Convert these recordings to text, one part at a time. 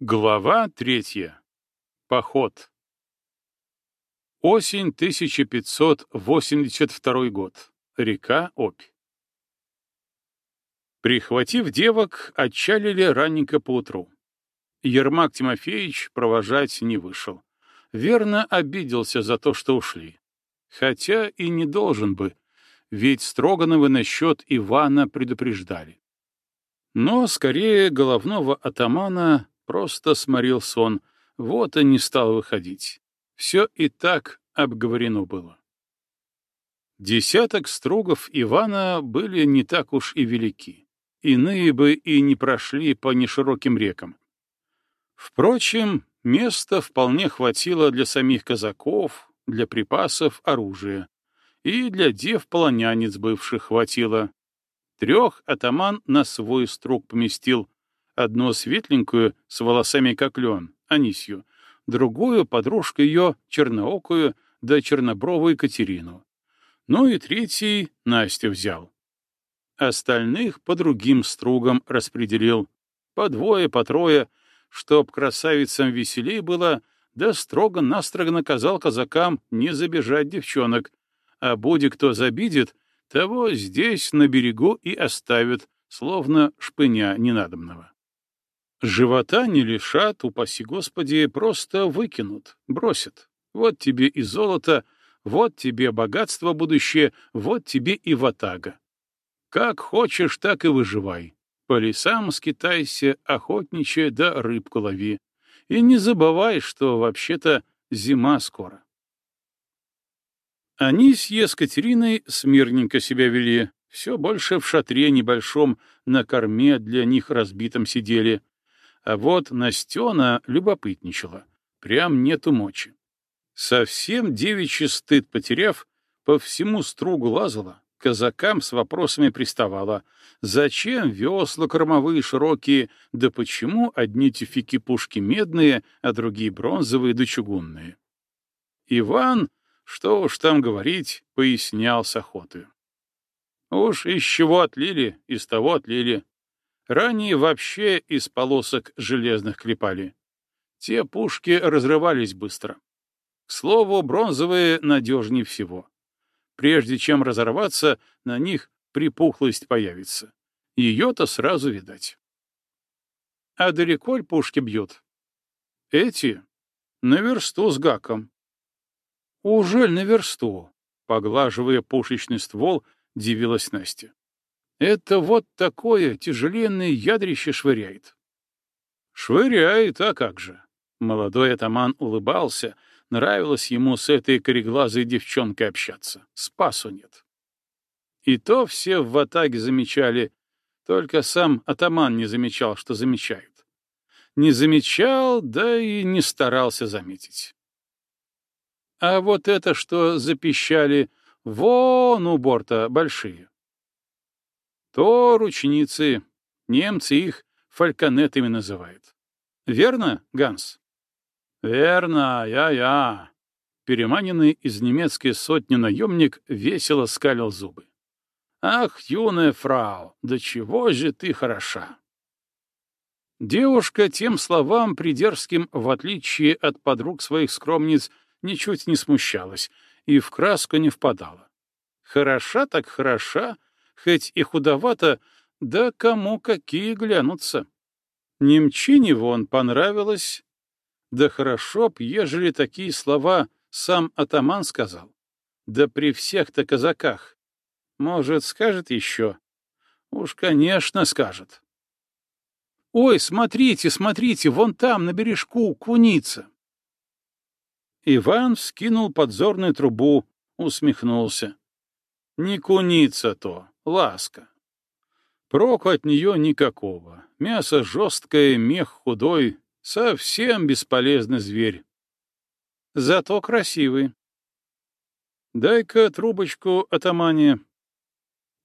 Глава третья. Поход. Осень 1582 год. Река Обь. Прихватив девок, отчалили ранненько поутру. Ермак Тимофеевич провожать не вышел. Верно обиделся за то, что ушли. Хотя и не должен бы, ведь Строгановы насчет Ивана предупреждали. Но скорее головного атамана Просто сморил сон, вот и не стал выходить. Все и так обговорено было. Десяток стругов Ивана были не так уж и велики. Иные бы и не прошли по нешироким рекам. Впрочем, места вполне хватило для самих казаков, для припасов оружия. И для дев-полонянец бывших хватило. Трех атаман на свой струг поместил, одну светленькую, с волосами как лен, Анисью, другую — подружку ее, черноокую, да чернобровую Катерину. Ну и третий Настю взял. Остальных по другим стругам распределил. По двое, по трое, чтоб красавицам веселей было, да строго-настрого наказал казакам не забежать девчонок, а будет кто забидит, того здесь, на берегу, и оставят, словно шпыня ненадобного. Живота не лишат, упаси Господи, просто выкинут, бросят. Вот тебе и золото, вот тебе богатство будущее, вот тебе и ватага. Как хочешь, так и выживай. По лесам скитайся, охотничай да рыбку лови. И не забывай, что вообще-то зима скоро. Анисье с Катериной смирненько себя вели, все больше в шатре небольшом на корме для них разбитом сидели, а вот Настена любопытничала. Прям нету мочи. Совсем девичий стыд потеряв, по всему стругу лазала, казакам с вопросами приставала. Зачем весла кормовые широкие, да почему одни тюфяки пушки медные, а другие бронзовые да чугунные? Иван, что уж там говорить, пояснял с охотой. Уж из чего отлили, из того отлили. Ранее вообще из полосок железных клепали. Те пушки разрывались быстро. К слову, бронзовые надежнее всего. Прежде чем разорваться, на них припухлость появится. Ее-то сразу видать. А далеко ли пушки бьют? Эти? На версту с гаком. Ужель на версту? Поглаживая пушечный ствол, дивилась Настя. Это вот такое тяжеленное ядрище швыряет. Швыряет, а как же? Молодой атаман улыбался, нравилось ему с этой кореглазой девчонкой общаться. Спасу нет. И то все в ватаге замечали, только сам атаман не замечал, что замечают. Не замечал, да и не старался заметить. А вот это, что запищали, вон у борта большие. То ручницы, немцы их фальконетами называют. Верно, Ганс? Верно, я-я. Переманенный из немецкой сотни наемник весело скалил зубы. Ах, юная фрау, да чего же ты хороша! Девушка тем словам придерзким, в отличие от подруг своих скромниц, ничуть не смущалась и в краску не впадала. Хороша так хороша, хоть и худовато, да кому какие глянутся. Немчине вон понравилось. Да хорошо б, ежели такие слова сам атаман сказал. Да при всех-то казаках. Может, скажет еще? Уж, конечно, скажет. «Ой, смотрите, смотрите, вон там, на бережку, куница!» Иван вскинул подзорную трубу, усмехнулся. «Не куница то, ласка. Проку от нее никакого. Мясо жесткое, мех худой, совсем бесполезный зверь. Зато красивый. Дай-ка трубочку атамане.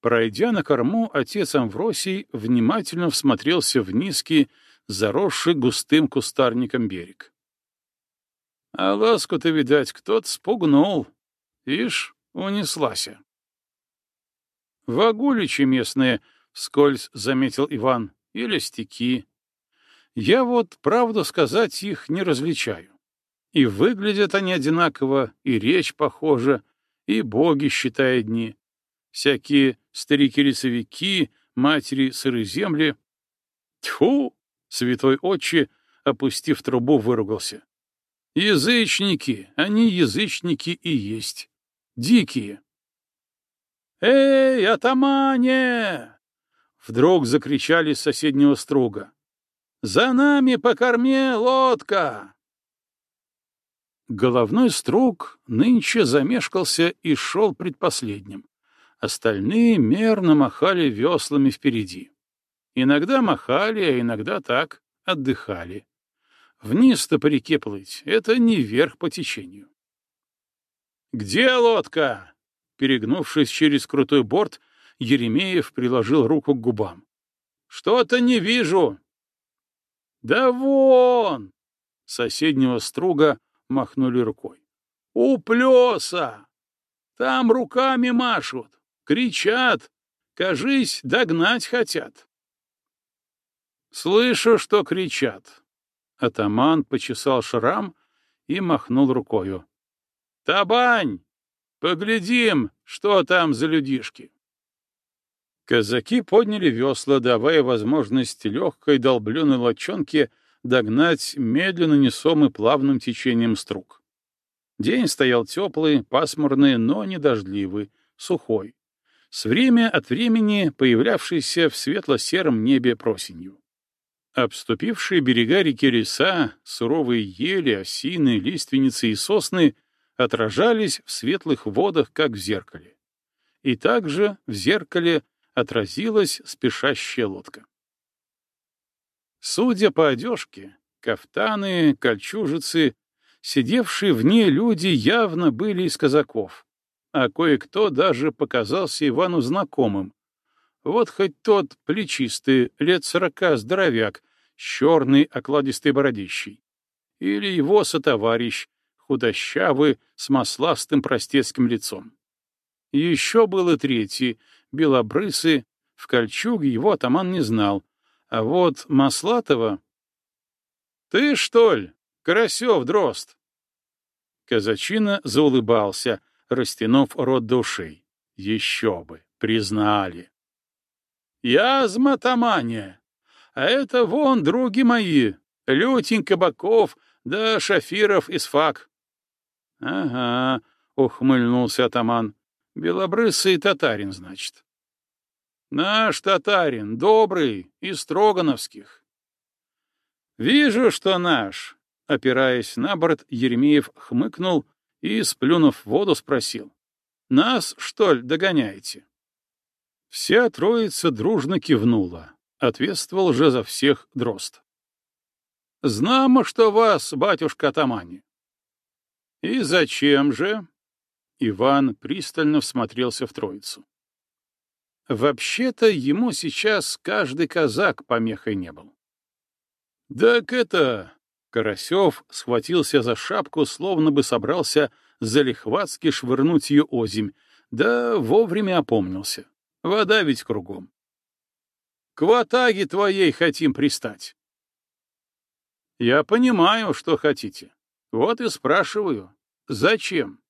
Пройдя на корму, отец Амвросий внимательно всмотрелся в низкий, заросший густым кустарником берег. А ласку-то, видать, кто-то спугнул. Ишь, унеслася. Вагуличи местные, — скользь заметил Иван, — или стеки. Я вот, правду сказать, их не различаю. И выглядят они одинаково, и речь похожа, и боги, считая дни. Всякие старики-лесовики, матери сыры земли. Тьфу! Святой отче, опустив трубу, выругался. Язычники, они язычники и есть. Дикие. «Эй, атамане!» Вдруг закричали с соседнего струга. «За нами по корме лодка!» Головной струг нынче замешкался и шел предпоследним. Остальные мерно махали веслами впереди. Иногда махали, а иногда так, отдыхали. Вниз-то по реке плыть — это не вверх по течению. «Где лодка?» Перегнувшись через крутой борт, Еремеев приложил руку к губам. «Что-то не вижу!» «Да вон!» Соседнего струга махнули рукой. «У плеса! Там руками машут, кричат, кажись, догнать хотят». «Слышу, что кричат». Атаман почесал шрам и махнул рукою. «Табань! Поглядим, что там за людишки!» Казаки подняли весла, давая возможность легкой долбленной лодчонке догнать медленно несомый плавным течением струк. День стоял теплый, пасмурный, но не дождливый, сухой, с время от времени появлявшийся в светло-сером небе просенью. Обступившие берега реки леса, суровые ели, осины, лиственницы и сосны отражались в светлых водах, как в зеркале. И также в зеркале отразилась спешащая лодка. Судя по одежке, кафтаны, кольчужицы, сидевшие в ней люди явно были из казаков, а кое-кто даже показался Ивану знакомым. Вот хоть тот плечистый, лет сорока здоровяк, с черной окладистой бородищей. Или его сотоварищ, худощавый, с масластым простецким лицом. Еще был и третий, белобрысый, в кольчуге его атаман не знал, а вот Маслатова... — Ты, что ли, Карасев, дрозд? Казачина заулыбался, растянув рот до ушей. Еще бы, признали. — Язма тамания, а это вон други мои, Лютень Кабаков да Шафиров из ФАК. — Ага, — ухмыльнулся атаман, — белобрысый татарин, значит. — Наш татарин, добрый, из Строгановских. — Вижу, что наш, — опираясь на борт, Еремеев хмыкнул и, сплюнув воду, спросил. — Нас, что ли, догоняете? Вся троица дружно кивнула. Ответствовал же за всех дрозд. «Знамо, что вас, батюшка Атамани». «И зачем же?» Иван пристально всмотрелся в троицу. Вообще-то ему сейчас каждый казак помехой не был. «Так это...» — Карасев схватился за шапку, словно бы собрался залихватски швырнуть ее озимь, да вовремя опомнился. Вода ведь кругом. К ватаге твоей хотим пристать. Я понимаю, что хотите. Вот и спрашиваю, зачем?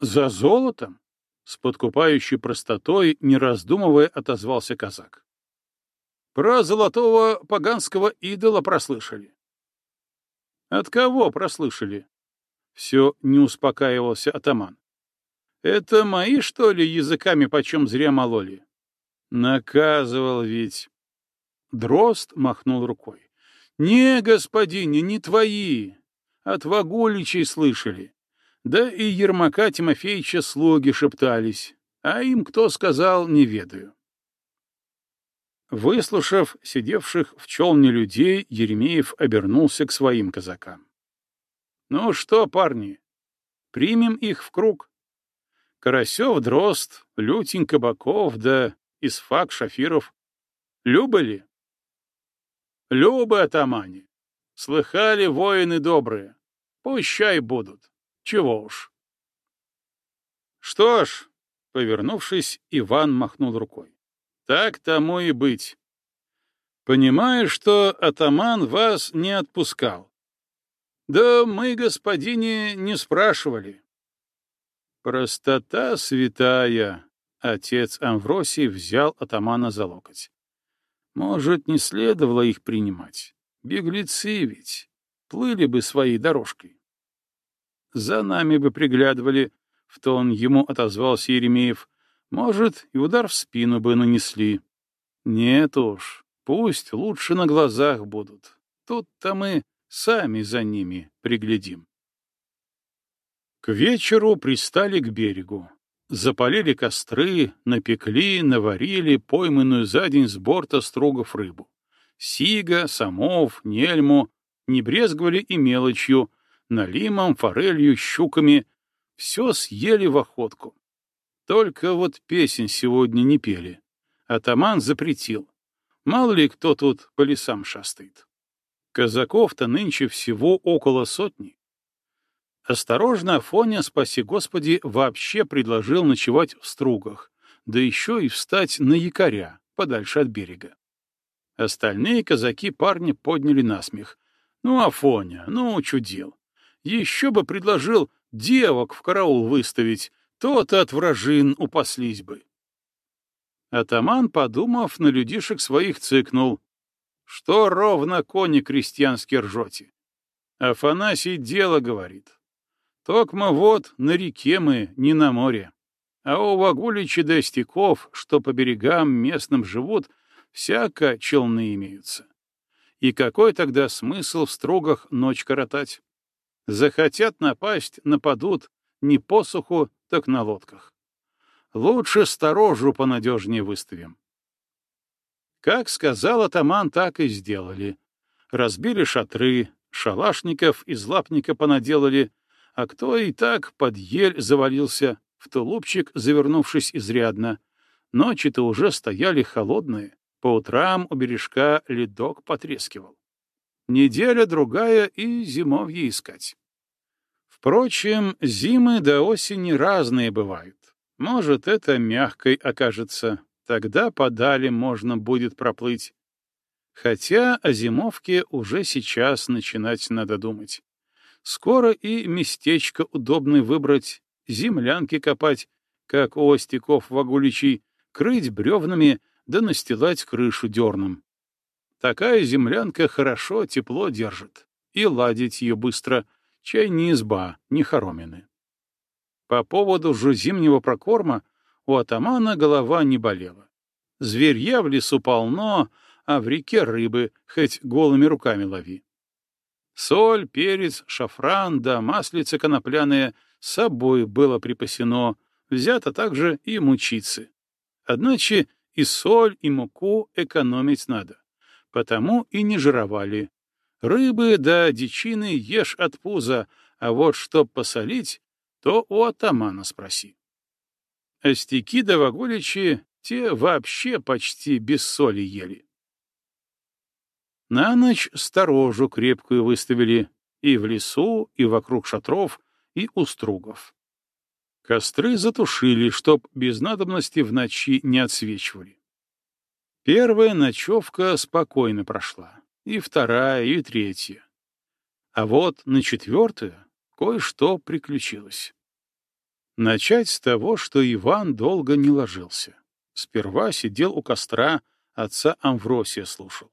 За золотом? С подкупающей простотой, не раздумывая, отозвался казак. Про золотого поганского идола прослышали. От кого прослышали? Все не успокаивался атаман. Это мои, что ли, языками почем зря мололи? Наказывал ведь. Дрозд махнул рукой. Не, господине, не твои. От Вагуличей слышали. Да и Ермака Тимофеевича слуги шептались. А им кто сказал, не ведаю. Выслушав сидевших в челне людей, Еремеев обернулся к своим казакам. — Ну что, парни, примем их в круг? Карасев, Дрозд, Лютень, Кабаков, да Исфак, Шафиров. Люба ли? Любы, атамане. Слыхали воины добрые. Пущай будут. Чего уж. Что ж, повернувшись, Иван махнул рукой. Так тому и быть. Понимаю, что атаман вас не отпускал. Да мы, господине, не спрашивали. Простота святая. Отец Амвросий взял атамана за локоть. Может, не следовало их принимать. Беглецы ведь плыли бы своей дорожкой. За нами бы приглядывали, — в тон ему отозвался Еремеев. Может, и удар в спину бы нанесли. Нет уж, пусть лучше на глазах будут. Тут-то мы сами за ними приглядим. К вечеру пристали к берегу. Запалили костры, напекли, наварили пойманную за день с борта стругов рыбу. Сига, самов, нельму не брезговали и мелочью, налимом, форелью, щуками. Все съели в охотку. Только вот песен сегодня не пели. Атаман запретил. Мало ли кто тут по лесам шастает. Казаков-то нынче всего около сотни. Осторожно Афоня, спаси Господи, вообще предложил ночевать в стругах, да еще и встать на якоря, подальше от берега. Остальные казаки парня подняли насмех. Ну, Афоня, ну, чудил. Еще бы предложил девок в караул выставить, то-то от вражин упаслись бы. Атаман, подумав, на людишек своих цыкнул. Что ровно кони крестьянские ржете? Афанасий дело говорит. Токма вот на реке мы, не на море. А у Вагулича да стеков, что по берегам местным живут, всяко челны имеются. И какой тогда смысл в строгах ночь коротать? Захотят напасть, нападут, не посуху, так на лодках. Лучше сторожу понадежнее выставим. Как сказал атаман, так и сделали. Разбили шатры, шалашников из лапника понаделали, а кто и так под ель завалился, в тулупчик завернувшись изрядно. Ночи-то уже стояли холодные, по утрам у бережка ледок потрескивал. Неделя-другая и зимовье искать. Впрочем, зимы до осени разные бывают. Может, это мягкой окажется, тогда подали можно будет проплыть. Хотя о зимовке уже сейчас начинать надо думать. Скоро и местечко удобное выбрать, землянки копать, как у остяков вагуличей, крыть бревнами да настилать крышу дерном. Такая землянка хорошо тепло держит, и ладить ее быстро — чай не изба, не хоромины. По поводу же зимнего прокорма у атамана голова не болела. Зверья в лесу полно, а в реке рыбы, хоть голыми руками лови. Соль, перец, шафран да маслица конопляное с собой было припасено, взято также и мучицы. Одначе и соль, и муку экономить надо, потому и не жировали, Рыбы да дичины ешь от пуза, а вот чтоб посолить, то у атамана спроси. Остяки да вагуличи те вообще почти без соли ели. На ночь сторожу крепкую выставили и в лесу, и вокруг шатров, и у стругов. Костры затушили, чтоб без надобности в ночи не отсвечивали. Первая ночевка спокойно прошла и вторая, и третья. А вот на четвертую кое-что приключилось. Начать с того, что Иван долго не ложился. Сперва сидел у костра, отца Амвросия слушал.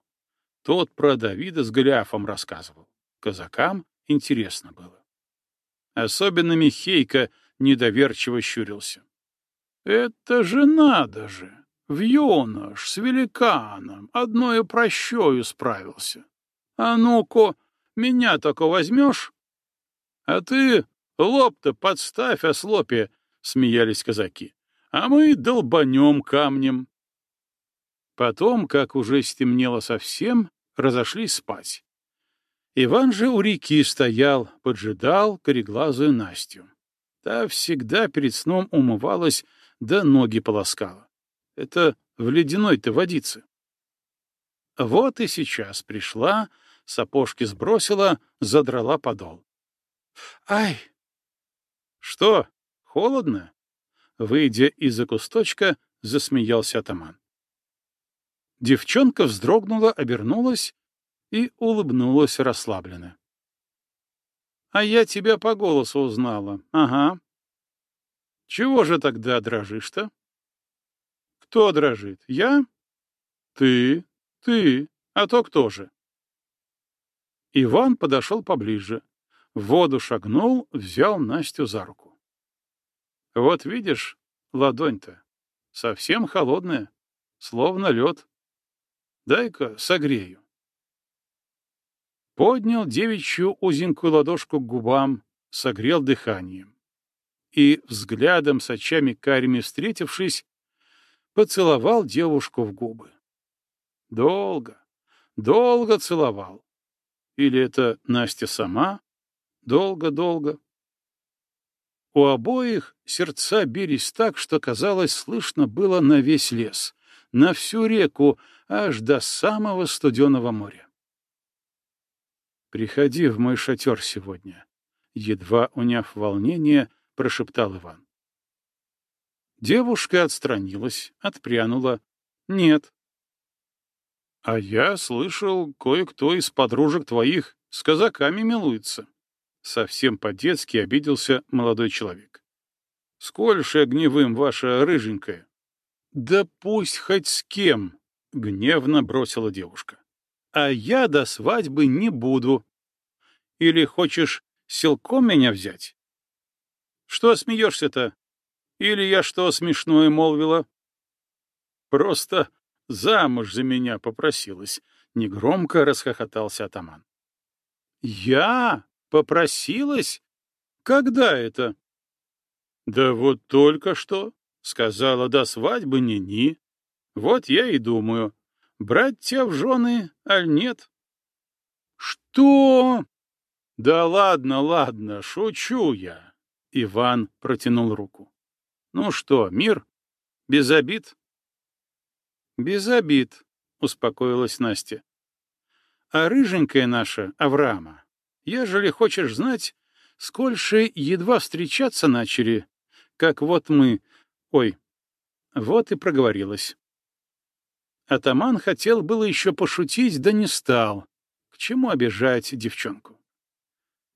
Тот про Давида с Голиафом рассказывал. Казакам интересно было. Особенно Михейка недоверчиво щурился. «Это же надо же! В юнош с великаном одною прощою справился. А ну-ка, меня только возьмешь? А ты лоб-то подставь, ослопе, — смеялись казаки. А мы долбанем камнем. Потом, как уже стемнело совсем, разошлись спать. Иван же у реки стоял, поджидал кореглазую Настю. Та всегда перед сном умывалась, да ноги полоскала. Это в ледяной-то водице. Вот и сейчас пришла, сапожки сбросила, задрала подол. «Ай!» «Что, холодно?» Выйдя из-за кусточка, засмеялся атаман. Девчонка вздрогнула, обернулась и улыбнулась расслабленно. — А я тебя по голосу узнала. Ага. — Чего же тогда дрожишь-то? — Кто дрожит? Я? — Ты. Ты. А то кто же? Иван подошел поближе. В воду шагнул, взял Настю за руку. — Вот видишь, ладонь-то совсем холодная, словно лед. Дай-ка согрею. Поднял девичью узенькую ладошку к губам, согрел дыханием. И, взглядом с очами карими встретившись, поцеловал девушку в губы. Долго, долго целовал. Или это Настя сама? Долго-долго. У обоих сердца бились так, что, казалось, слышно было на весь лес, на всю реку, аж до самого студеного моря. «Приходи в мой шатер сегодня», — едва уняв волнение, прошептал Иван. Девушка отстранилась, отпрянула. «Нет». «А я слышал, кое-кто из подружек твоих с казаками милуется». Совсем по-детски обиделся молодой человек. — Скольше огневым ваша рыженькая? — Да пусть хоть с кем, — гневно бросила девушка. — А я до свадьбы не буду. Или хочешь силком меня взять? — Что смеешься-то? Или я что смешное молвила? — Просто замуж за меня попросилась, — негромко расхохотался атаман. — Я? Попросилась? Когда это? Да вот только что. Сказала до свадьбы ни-ни. Вот я и думаю, брать тебя в жены, аль нет? Что? Да ладно, ладно, шучу я. Иван протянул руку. Ну что, мир? Без обид? Без обид, успокоилась Настя. А рыженькая наша, Авраама, Ежели хочешь знать, скольше едва встречаться начали, как вот мы... Ой, вот и проговорилась. Атаман хотел было еще пошутить, да не стал. К чему обижать девчонку?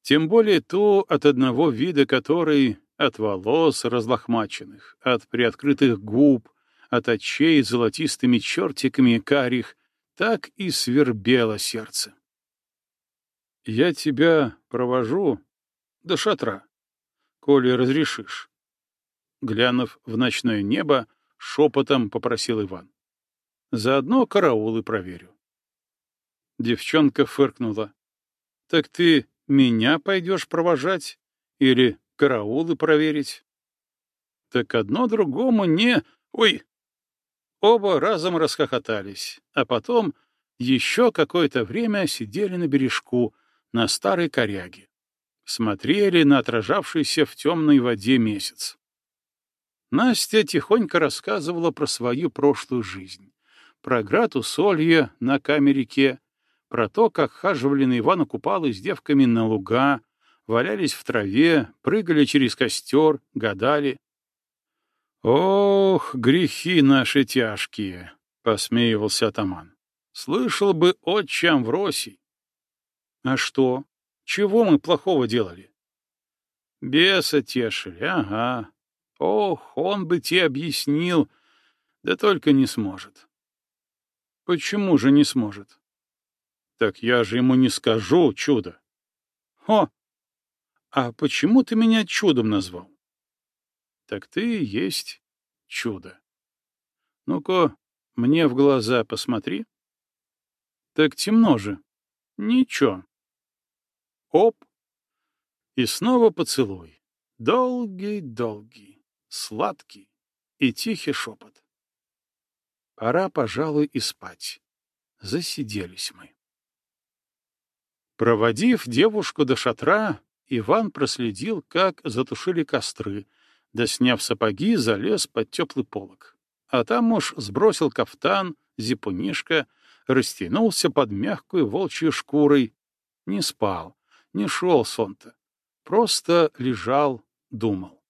Тем более ту, от одного вида которой, от волос разлохмаченных, от приоткрытых губ, от очей золотистыми чертиками карих, так и свербело сердце. Я тебя провожу до шатра, коли разрешишь. Глянув в ночное небо, шепотом попросил Иван. Заодно караулы проверю. Девчонка фыркнула. — Так ты меня пойдешь провожать или караулы проверить? — Так одно другому не... Ой! Оба разом расхохотались, а потом еще какое-то время сидели на бережку, на старой коряге. Смотрели на отражавшийся в темной воде месяц. Настя тихонько рассказывала про свою прошлую жизнь, про грату Солье на камерике, про то, как хаживали на Ивана Купалы с девками на луга, валялись в траве, прыгали через костер, гадали. «Ох, грехи наши тяжкие!» — посмеивался атаман. «Слышал бы отче Амвросий, а что? Чего мы плохого делали? Беса тешили, ага. Ох, он бы тебе объяснил, да только не сможет. Почему же не сможет? Так я же ему не скажу, чудо. О, а почему ты меня чудом назвал? Так ты есть чудо. Ну-ка, мне в глаза посмотри. Так темно же. Ничего. Оп! И снова поцелуй. Долгий-долгий, сладкий и тихий шепот. Пора, пожалуй, и спать. Засиделись мы. Проводив девушку до шатра, Иван проследил, как затушили костры, да, сняв сапоги, залез под теплый полог. А там уж сбросил кафтан, зипунишка, растянулся под мягкую волчью шкурой, не спал, не шел сон-то. Просто лежал, думал.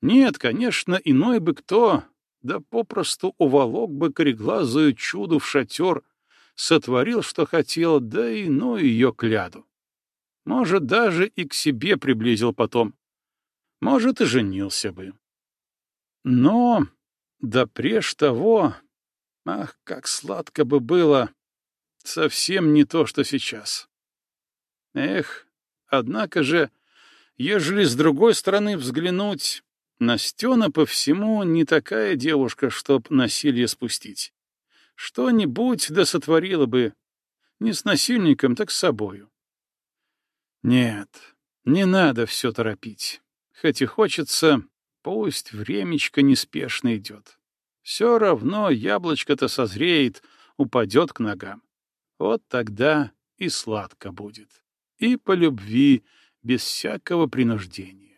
Нет, конечно, иной бы кто, да попросту уволок бы кореглазую чуду в шатер, сотворил, что хотел, да и ну ее кляду. Может, даже и к себе приблизил потом. Может, и женился бы. Но, да преж того, ах, как сладко бы было, совсем не то, что сейчас. Эх, однако же, ежели с другой стороны взглянуть, Настена по всему не такая девушка, чтоб насилие спустить. Что-нибудь да сотворила бы. Не с насильником, так с собою. Нет, не надо все торопить. Хоть и хочется, пусть времечко неспешно идет. Все равно яблочко-то созреет, упадет к ногам. Вот тогда и сладко будет. И по любви, без всякого принуждения.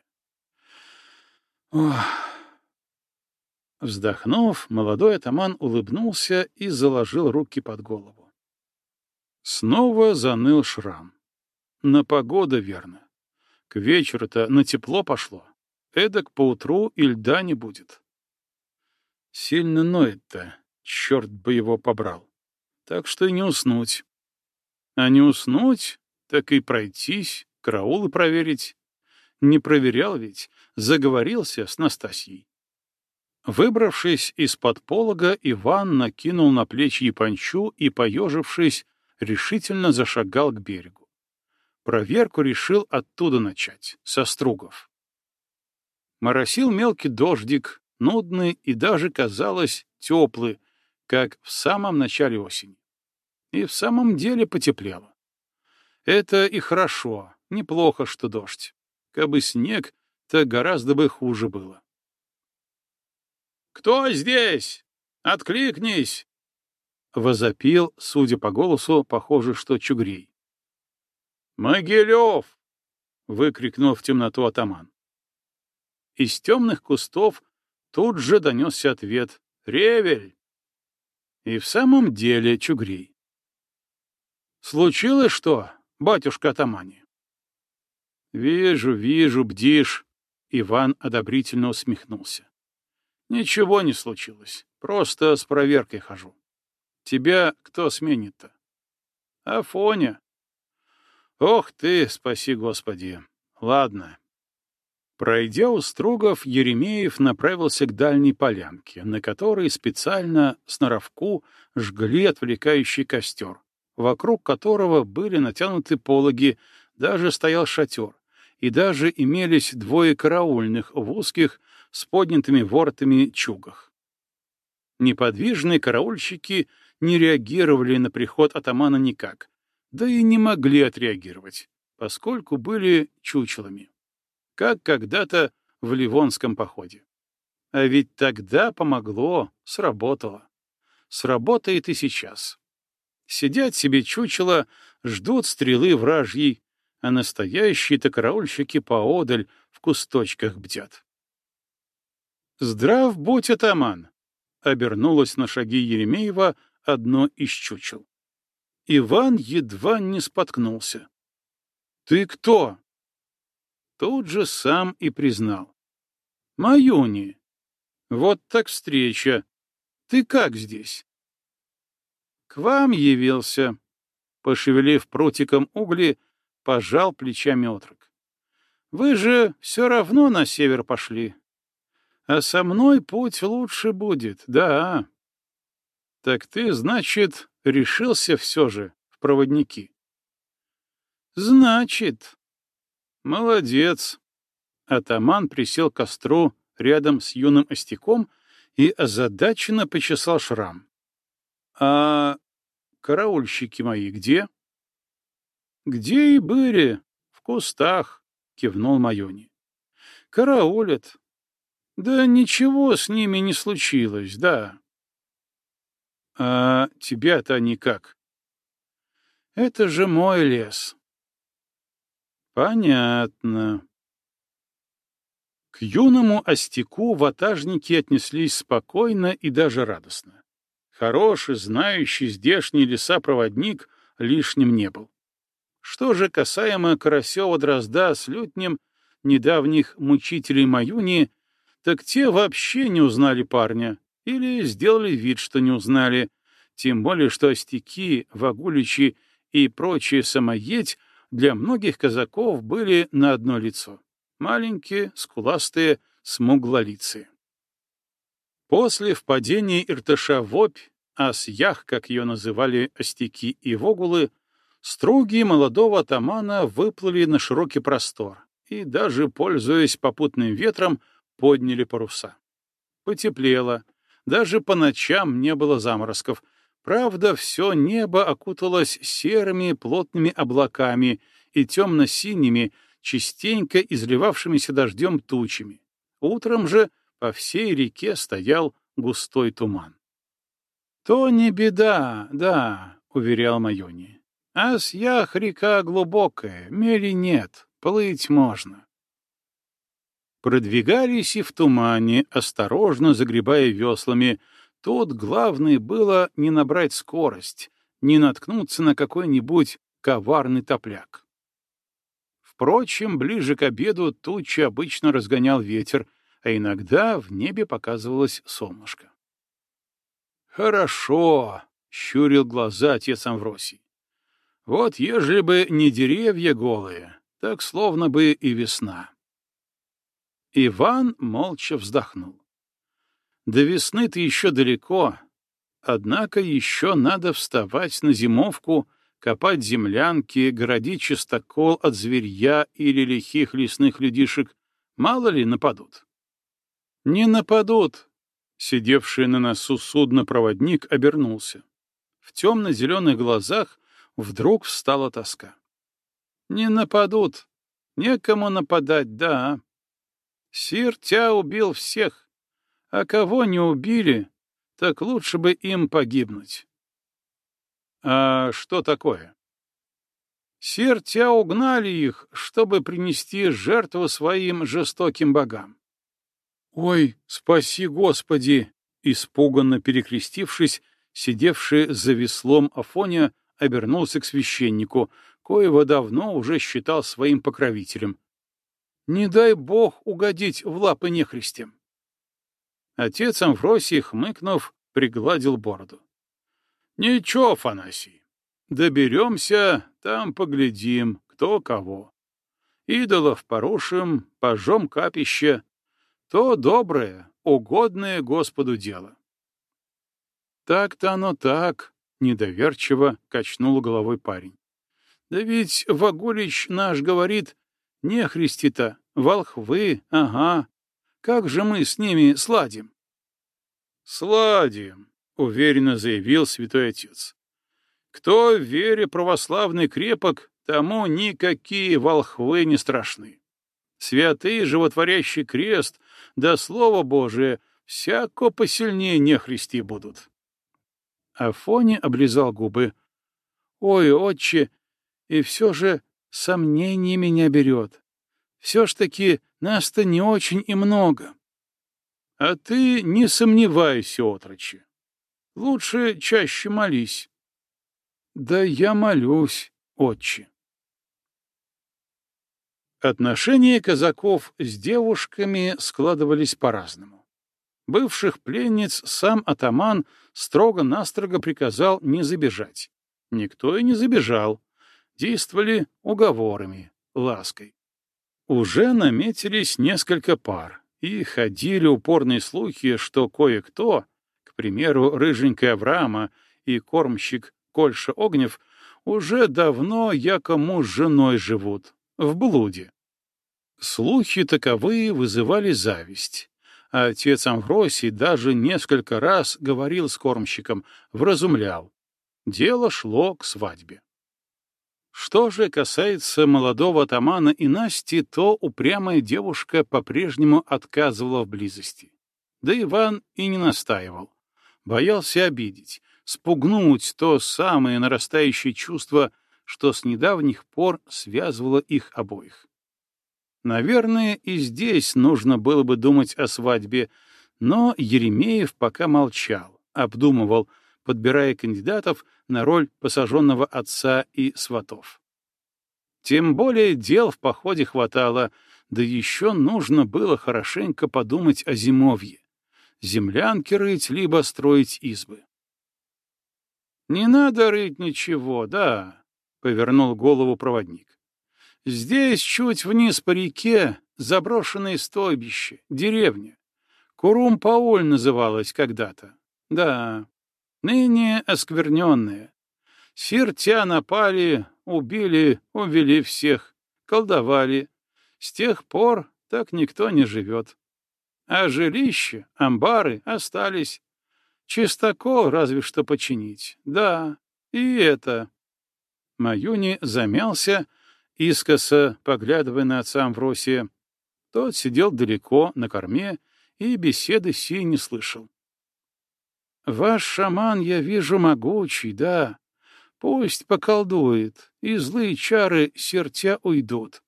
Ох. Вздохнув, молодой атаман улыбнулся и заложил руки под голову. Снова заныл шрам. На погода, верно. К вечеру-то на тепло пошло. Эдак поутру и льда не будет. Сильно ноет-то, черт бы его побрал. Так что и не уснуть. А не уснуть, так и пройтись, караулы проверить. Не проверял ведь, заговорился с Настасьей. Выбравшись из-под полога, Иван накинул на плечи япончу и, поежившись, решительно зашагал к берегу. Проверку решил оттуда начать, со стругов. Моросил мелкий дождик, нудный и даже, казалось, теплый, как в самом начале осени. И в самом деле потеплело. Это и хорошо, неплохо, что дождь. Кабы снег, то гораздо бы хуже было. «Кто здесь? Откликнись!» Возопил, судя по голосу, похоже, что Чугрей. «Могилев!» — выкрикнул в темноту атаман. Из темных кустов тут же донесся ответ «Ревель!» И в самом деле Чугрей. «Случилось что, батюшка атамане?» «Вижу, вижу, бдишь!» Иван одобрительно усмехнулся. «Ничего не случилось. Просто с проверкой хожу. Тебя кто сменит-то?» «Афоня». «Ох ты, спаси Господи! Ладно». Пройдя у Стругов, Еремеев направился к дальней полянке, на которой специально сноровку жгли отвлекающий костер, вокруг которого были натянуты пологи, даже стоял шатер, и даже имелись двое караульных в узких, с поднятыми воротами чугах. Неподвижные караульщики не реагировали на приход атамана никак, да и не могли отреагировать, поскольку были чучелами, как когда-то в Ливонском походе. А ведь тогда помогло, сработало. Сработает и сейчас. Сидят себе чучела, ждут стрелы вражьей, а настоящие-то караульщики поодаль в кусточках бдят. «Здрав будь, атаман!» — обернулась на шаги Еремеева одно из чучел. Иван едва не споткнулся. «Ты кто?» Тут же сам и признал. «Маюни. Вот так встреча. Ты как здесь?» «К вам явился». Пошевелив прутиком угли, Пожал плечами отрок. Вы же все равно на север пошли. А со мной путь лучше будет, да. Так ты, значит, решился все же в проводники? Значит. Молодец. Атаман присел к костру рядом с юным остяком и озадаченно почесал шрам. А караульщики мои где? «Где и были? В кустах», — кивнул Майони. «Караулят. Да ничего с ними не случилось, да». «А тебя-то никак?» «Это же мой лес». «Понятно». К юному остяку ватажники отнеслись спокойно и даже радостно. Хороший, знающий здешние леса проводник лишним не был. Что же касаемо Карасева-Дрозда с Лютнем, недавних мучителей Маюни, так те вообще не узнали парня, Или сделали вид, что не узнали, тем более что остяки, вагуличи и прочие самоедь для многих казаков были на одно лицо. Маленькие, скуластые, смуглолицые. После впадения Иртыша в опь, асьях, как ее называли остяки и вогулы, струги молодого атамана выплыли на широкий простор и, даже пользуясь попутным ветром, подняли паруса. Потеплело, даже по ночам не было заморозков, Правда, все небо окуталось серыми плотными облаками и темно-синими, частенько изливавшимися дождем тучами. Утром же по всей реке стоял густой туман. — То не беда, да, — уверял Майони. — Асьях река глубокая, мели нет, плыть можно. Продвигались и в тумане, осторожно загребая веслами, Тут главное было не набрать скорость, не наткнуться на какой-нибудь коварный топляк. Впрочем, ближе к обеду тучи обычно разгонял ветер, а иногда в небе показывалось солнышко. «Хорошо», — щурил глаза отец Амвросий. «Вот ежели бы не деревья голые, так словно бы и весна». Иван молча вздохнул. До весны-то еще далеко, однако еще надо вставать на зимовку, копать землянки, городить чистокол от зверья или лихих лесных людишек. Мало ли нападут. Не нападут. Сидевший на носу судно проводник обернулся. В темно-зеленых глазах вдруг встала тоска. Не нападут. Некому нападать, да. Сир Тя убил всех, а кого не убили, так лучше бы им погибнуть. А что такое? Сертя угнали их, чтобы принести жертву своим жестоким богам. «Ой, спаси Господи!» Испуганно перекрестившись, сидевший за веслом Афоня обернулся к священнику, коего давно уже считал своим покровителем. «Не дай Бог угодить в лапы нехристям!» Отец Амфросий, хмыкнув, пригладил бороду. — Ничего, Фанасий, доберемся, там поглядим, кто кого. Идолов порушим, пожжем капище. То доброе, угодное Господу дело. — Так-то оно так, — недоверчиво качнул головой парень. — Да ведь Вагулич наш говорит, не христи-то, волхвы, ага, как же мы с ними сладим? Сладим, уверенно заявил святой отец. Кто в вере православный крепок, тому никакие волхвы не страшны. Святый животворящий крест, да слово Божие, всяко посильнее нехристи будут. Афоня облизал губы. Ой, отче, и все же сомнение меня берет. Все ж таки нас-то не очень и много. А ты не сомневайся, отрочи. Лучше чаще молись. Да я молюсь, отче. Отношения казаков с девушками складывались по-разному. Бывших пленниц сам атаман строго-настрого приказал не забежать. Никто и не забежал. Действовали уговорами, лаской. Уже наметились несколько пар, и ходили упорные слухи, что кое-кто, к примеру, рыженькая Авраама и кормщик Кольша Огнев, уже давно яко муж с женой живут, в блуде. Слухи таковые вызывали зависть. А отец Амвросий даже несколько раз говорил с кормщиком, вразумлял. Дело шло к свадьбе. Что же касается молодого атамана и Насти, то упрямая девушка по-прежнему отказывала в близости. Да Иван и не настаивал. Боялся обидеть, спугнуть то самое нарастающее чувство, что с недавних пор связывало их обоих. Наверное, и здесь нужно было бы думать о свадьбе, но Еремеев пока молчал, обдумывал — подбирая кандидатов на роль посаженного отца и сватов. Тем более дел в походе хватало, да еще нужно было хорошенько подумать о зимовье. землянки рыть, либо строить избы. «Не надо рыть ничего, да», — повернул голову проводник. «Здесь, чуть вниз по реке, заброшенное стойбище, деревня. Курум-Пауль называлась когда-то. Да, ныне оскверненная. Сиртя напали, убили, увели всех, колдовали. С тех пор так никто не живет. А жилища, амбары остались. Чистако разве что починить. Да, и это. Маюни замялся, искоса поглядывая на отца Амвросия. Тот сидел далеко, на корме, и беседы сей не слышал. «Ваш шаман, я вижу, могучий, да. Пусть поколдует, и злые чары сертя уйдут.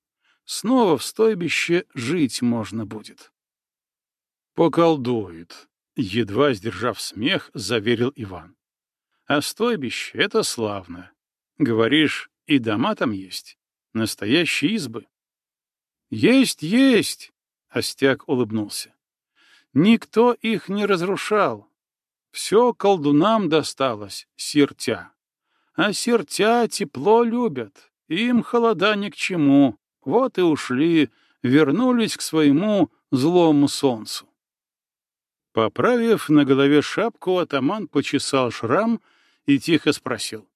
Снова в стойбище жить можно будет». «Поколдует», — едва сдержав смех, заверил Иван. «А стойбище — это славно. Говоришь, и дома там есть, настоящие избы». «Есть, есть!» — Остяк улыбнулся. «Никто их не разрушал. Все колдунам досталось, сертя. А сертя тепло любят, им холода ни к чему. Вот и ушли, вернулись к своему злому солнцу. Поправив на голове шапку, атаман почесал шрам и тихо спросил. —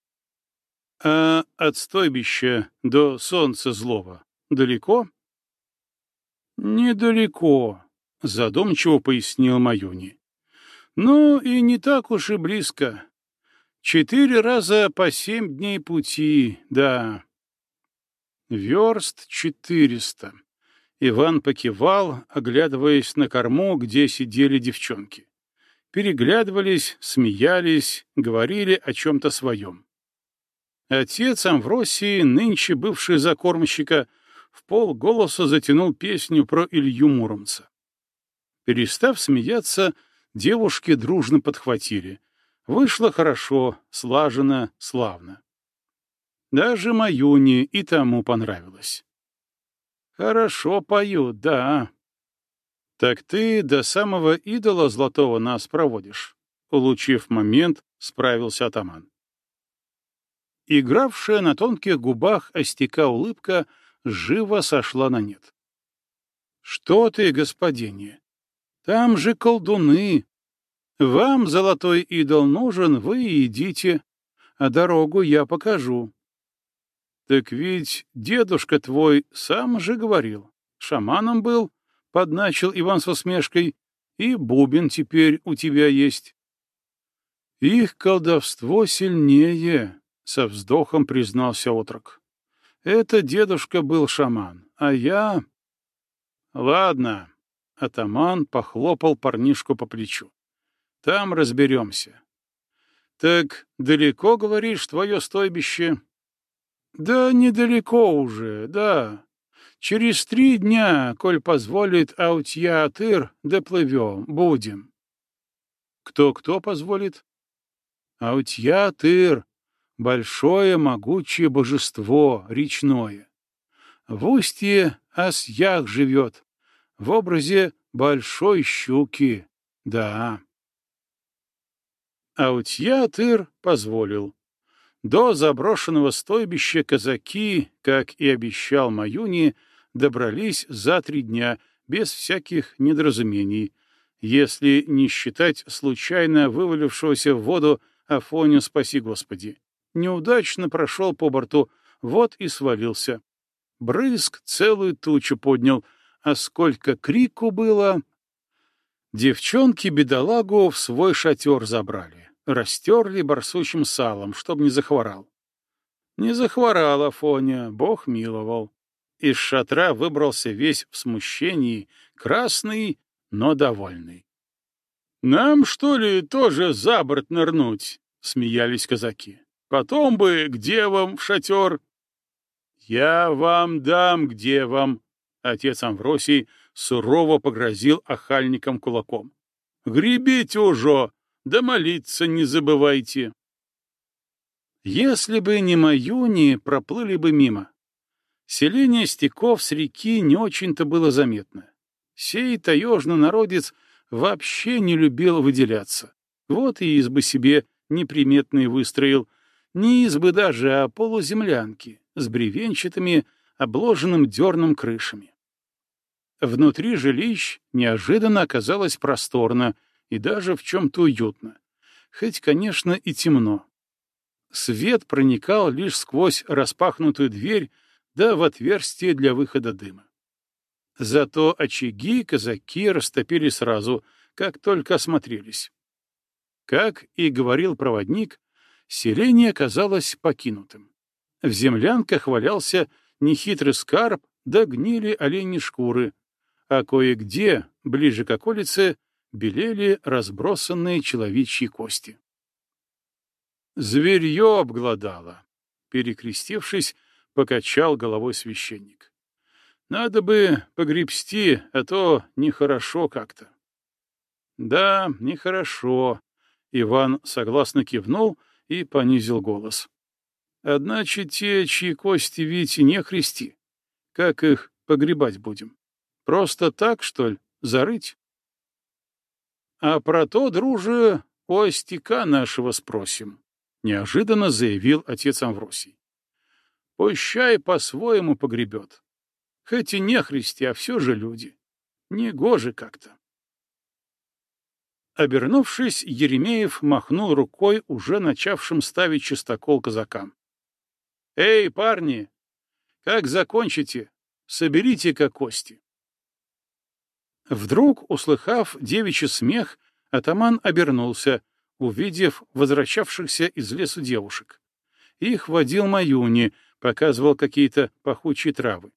А от стойбища до солнца злого далеко? — Недалеко, — задумчиво пояснил Маюни. — Ну и не так уж и близко. Четыре раза по семь дней пути, да. Верст четыреста. Иван покивал, оглядываясь на корму, где сидели девчонки. Переглядывались, смеялись, говорили о чем-то своем. Отец Амвросии, нынче бывший закормщика, в полголоса затянул песню про Илью Муромца. Перестав смеяться, девушки дружно подхватили. Вышло хорошо, слаженно, славно. Даже Маюне и тому понравилось. Хорошо поют, да. Так ты до самого идола золотого нас проводишь. Улучив момент, справился атаман. Игравшая на тонких губах остяка улыбка живо сошла на нет. Что ты, господине? Там же колдуны. Вам золотой идол нужен, вы идите, а дорогу я покажу. Так ведь дедушка твой сам же говорил. Шаманом был, — подначил Иван с усмешкой, — и бубен теперь у тебя есть. Их колдовство сильнее, — со вздохом признался отрок. Это дедушка был шаман, а я... Ладно, — атаман похлопал парнишку по плечу. Там разберемся. Так далеко, говоришь, твое стойбище? Да недалеко уже, да. Через три дня, коль позволит Аутья-Атыр, доплывем, будем. Кто-кто позволит? Аутья-Атыр, большое могучее божество, речное. В устье Асьях живет, в образе большой щуки, да. Аутья-Атыр позволил. До заброшенного стойбища казаки, как и обещал Маюни, добрались за три дня, без всяких недоразумений, если не считать случайно вывалившегося в воду Афоню «Спаси Господи». Неудачно прошел по борту, вот и свалился. Брызг целую тучу поднял, а сколько крику было! Девчонки бедолагу в свой шатер забрали растерли барсучим салом, чтоб не захворал. Не захворал Афоня, бог миловал. Из шатра выбрался весь в смущении, красный, но довольный. «Нам, что ли, тоже за борт нырнуть?» — смеялись казаки. «Потом бы к девам в шатер». «Я вам дам к девам», — отец Амвросий сурово погрозил охальником кулаком. «Гребите уже, да молиться не забывайте. Если бы не Маюни, проплыли бы мимо. Селение стеков с реки не очень-то было заметно. Сей таежный народец вообще не любил выделяться. Вот и избы себе неприметные выстроил. Не избы даже, а полуземлянки с бревенчатыми, обложенным дерном крышами. Внутри жилищ неожиданно оказалось просторно и даже в чем-то уютно. Хоть, конечно, и темно. Свет проникал лишь сквозь распахнутую дверь да в отверстие для выхода дыма. Зато очаги казаки растопили сразу, как только осмотрелись. Как и говорил проводник, селение казалось покинутым. В землянках валялся нехитрый скарб, да гнили оленьи шкуры, а кое-где, ближе к околице, белели разбросанные человечьи кости. Зверье обглодало. Перекрестившись, покачал головой священник. Надо бы погребсти, а то нехорошо как-то. Да, нехорошо. Иван согласно кивнул и понизил голос. Одначе те, чьи кости ведь не христи, как их погребать будем? Просто так, что ли, зарыть? А про то, друже, у остяка нашего спросим, — неожиданно заявил отец Амвросий. Пущай по-своему погребет. Хоть и не христи, а все же люди. Негоже как-то. Обернувшись, Еремеев махнул рукой уже начавшим ставить чистокол казакам. «Эй, парни, как закончите, соберите-ка кости». Вдруг, услыхав девичий смех, атаман обернулся, увидев возвращавшихся из лесу девушек. Их водил Маюни, показывал какие-то пахучие травы.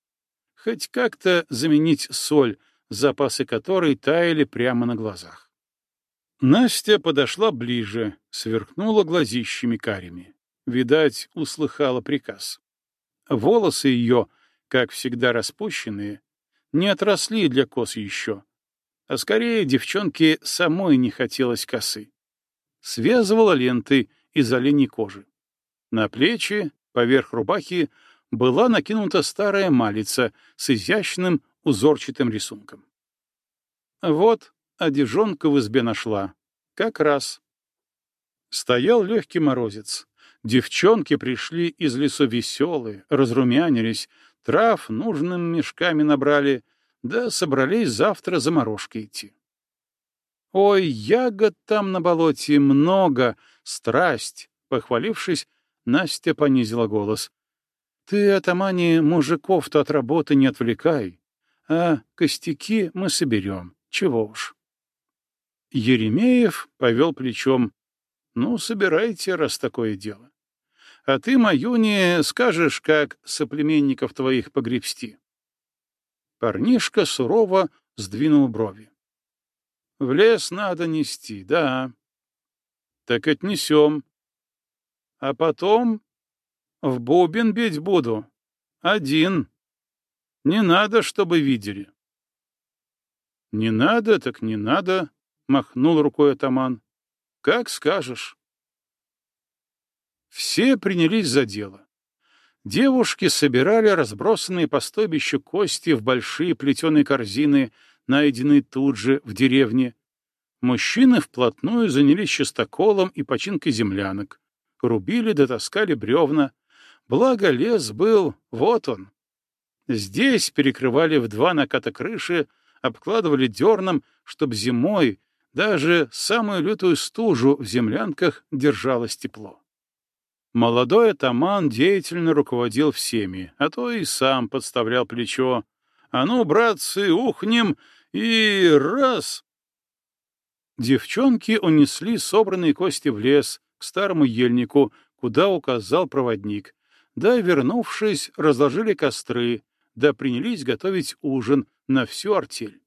Хоть как-то заменить соль, запасы которой таяли прямо на глазах. Настя подошла ближе, сверкнула глазищами карими. Видать, услыхала приказ. Волосы ее, как всегда распущенные, не отросли для кос еще. А скорее девчонке самой не хотелось косы. Связывала ленты из оленей кожи. На плечи, поверх рубахи, была накинута старая малица с изящным узорчатым рисунком. Вот одежонка в избе нашла. Как раз. Стоял легкий морозец. Девчонки пришли из лесу веселые, разрумянились, трав нужным мешками набрали, да собрались завтра за морожкой идти. Ой, ягод там на болоте много, страсть, похвалившись, Настя понизила голос. Ты, атамане, мужиков-то от работы не отвлекай, а костяки мы соберем, чего уж. Еремеев повел плечом. Ну, собирайте, раз такое дело а ты, Маюне, скажешь, как соплеменников твоих погребсти. Парнишка сурово сдвинул брови. В лес надо нести, да. Так отнесем. А потом в бубен бить буду. Один. Не надо, чтобы видели. Не надо, так не надо, махнул рукой атаман. Как скажешь. Все принялись за дело. Девушки собирали разбросанные по стойбищу кости в большие плетеные корзины, найденные тут же в деревне. Мужчины вплотную занялись чистоколом и починкой землянок. Рубили дотаскали бревна. Благо лес был, вот он. Здесь перекрывали в два наката крыши, обкладывали дерном, чтоб зимой даже самую лютую стужу в землянках держалось тепло. Молодой атаман деятельно руководил всеми, а то и сам подставлял плечо. «А ну, братцы, ухнем!» и раз! Девчонки унесли собранные кости в лес, к старому ельнику, куда указал проводник. Да, вернувшись, разложили костры, да принялись готовить ужин на всю артель.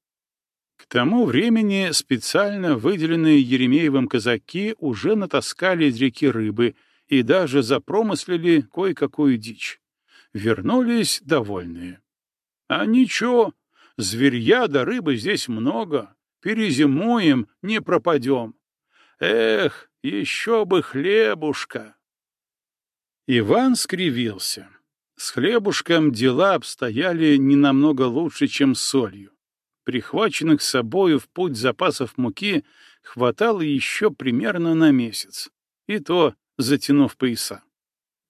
К тому времени специально выделенные Еремеевым казаки уже натаскали из реки рыбы и даже запромыслили кое-какую дичь. Вернулись довольные. А ничего, зверья да рыбы здесь много, перезимуем, не пропадем. Эх, еще бы хлебушка! Иван скривился. С хлебушком дела обстояли не намного лучше, чем с солью. Прихваченных с собою в путь запасов муки хватало еще примерно на месяц, и то затянув пояса.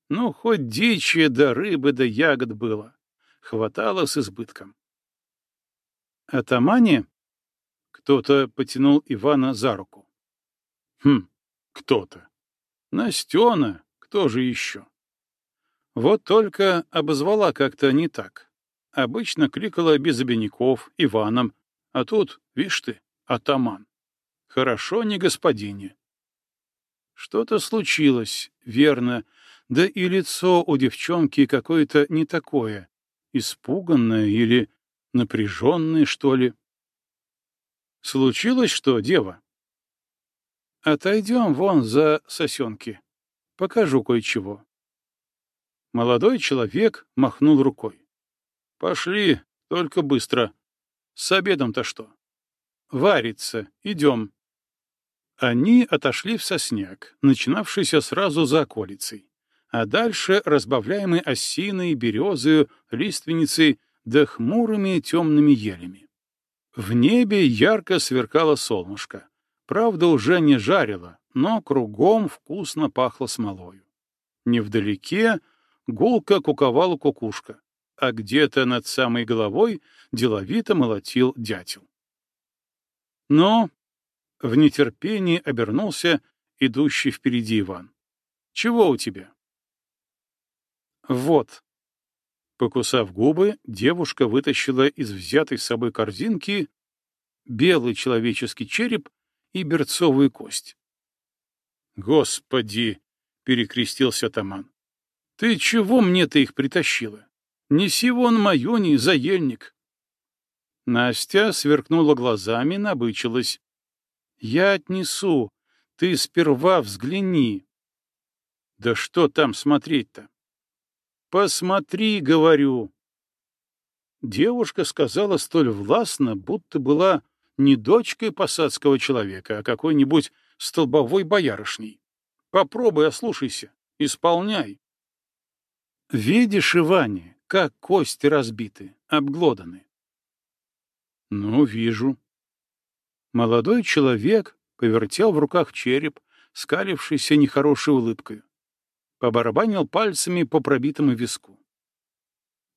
Ну, хоть дичи да рыбы да ягод было. Хватало с избытком. Атамане? Кто-то потянул Ивана за руку. Хм, кто-то. Настена, кто же еще? Вот только обозвала как-то не так. Обычно кликала без обиняков, Иваном, а тут, вишь ты, атаман. Хорошо не господине. Что-то случилось, верно, да и лицо у девчонки какое-то не такое, испуганное или напряженное, что ли. Случилось что, дева? Отойдем вон за сосенки. Покажу кое-чего. Молодой человек махнул рукой. Пошли, только быстро. С обедом-то что? Варится, идем. Они отошли в сосняк, начинавшийся сразу за околицей, а дальше разбавляемый осиной, березою, лиственницей да хмурыми темными елями. В небе ярко сверкало солнышко. Правда, уже не жарило, но кругом вкусно пахло смолою. Невдалеке гулко куковала кукушка, а где-то над самой головой деловито молотил дятел. Но в нетерпении обернулся идущий впереди Иван. «Чего у тебя?» «Вот». Покусав губы, девушка вытащила из взятой с собой корзинки белый человеческий череп и берцовую кость. «Господи!» — перекрестился Таман. «Ты чего мне-то их притащила? Неси вон мою, не заельник!» Настя сверкнула глазами, набычилась. «Я отнесу. Ты сперва взгляни». «Да что там смотреть-то?» «Посмотри, — говорю». Девушка сказала столь властно, будто была не дочкой посадского человека, а какой-нибудь столбовой боярышней. Попробуй, ослушайся, исполняй. Видишь, Иване, как кости разбиты, обглоданы. Ну, вижу. Молодой человек повертел в руках череп, скалившийся нехорошей улыбкой. Побарабанил пальцами по пробитому виску.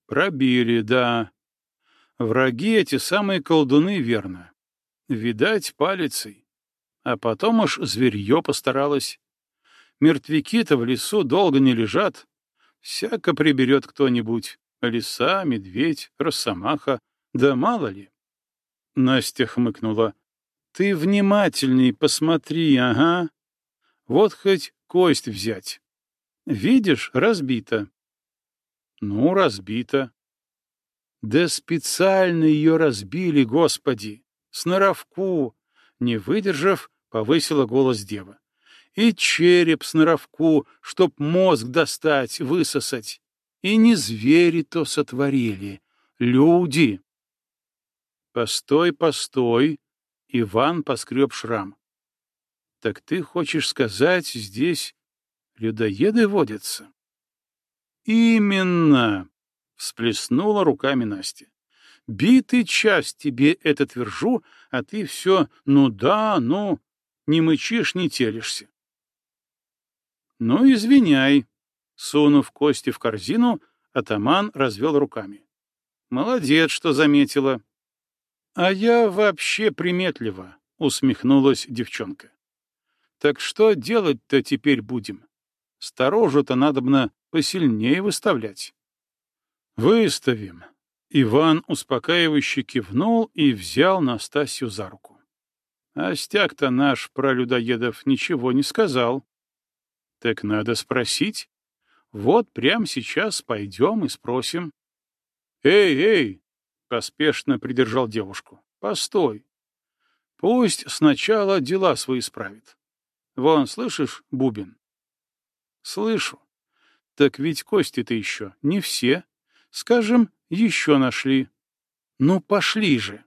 Пробили, да. Враги эти самые колдуны, верно. Видать, палицей. А потом уж зверье постаралось. Мертвяки-то в лесу долго не лежат. Всяко приберет кто-нибудь. Лиса, медведь, росомаха. Да мало ли. Настя хмыкнула. Ты внимательней посмотри, ага. Вот хоть кость взять. Видишь, разбита. Ну, разбита. Да специально ее разбили, Господи сноровку, не выдержав, повысила голос дева. И череп сноровку, чтоб мозг достать, высосать. И не звери то сотворили, люди. Постой, постой, Иван поскреб шрам. Так ты хочешь сказать, здесь людоеды водятся? Именно, всплеснула руками Настя. Битый час тебе это твержу, а ты все «ну да, ну», не мычишь, не телишься. Ну, извиняй. Сунув кости в корзину, атаман развел руками. Молодец, что заметила. А я вообще приметлива, усмехнулась девчонка. Так что делать-то теперь будем? Сторожу-то надобно посильнее выставлять. Выставим, Иван успокаивающе кивнул и взял Настасью за руку. Остяк-то наш про людоедов ничего не сказал. Так надо спросить. Вот прямо сейчас пойдем и спросим. «Эй, эй!» — поспешно придержал девушку. «Постой. Пусть сначала дела свои справит. Вон, слышишь, Бубин?» «Слышу. Так ведь кости-то еще не все. Скажем, еще нашли. Ну, пошли же.